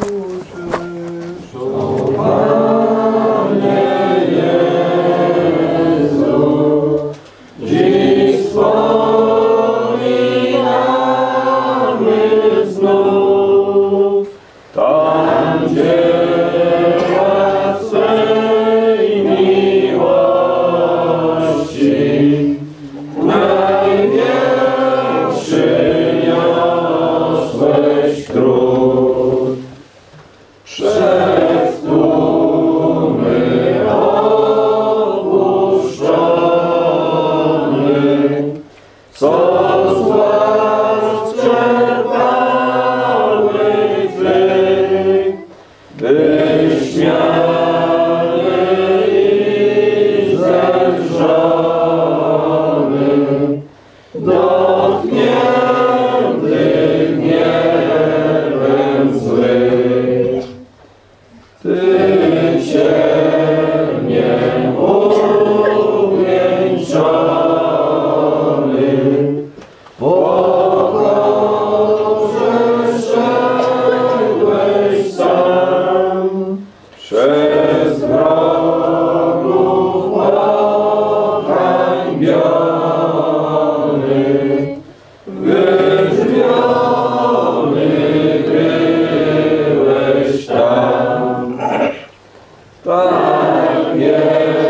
Боже. Wyśmiał Yeah.